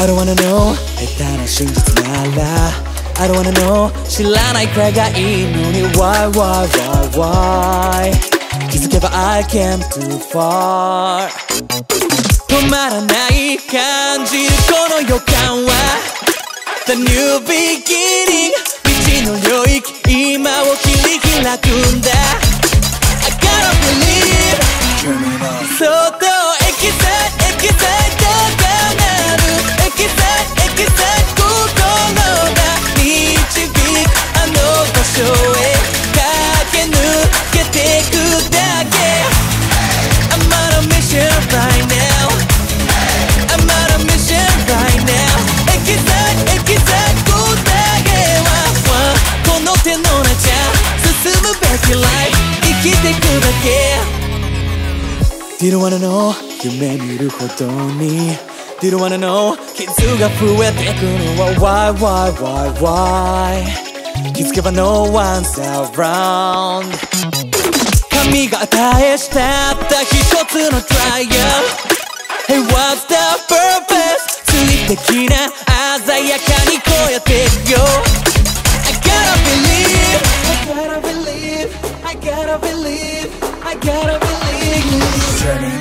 I don't wanna know 下手な真実なら I don't wanna know 知らないくらいがいいのに Why why why why 気づけば I came too far 止まらない感じるこの予感は The new beginning 未知の領域今を切り開くんだ I gotta believe サイエキサイ答えはこの手の中進むべき life 生きてくだけ Didn't wanna know 夢見るほどに Didn't wanna know 傷が増えてくのは Why why why why 気づけば No one's around 神が与えしたった一つの trial Hey what's the purpose 水的なやかに超えてくよ I gotta believe I gotta believe I gotta believe I gotta believe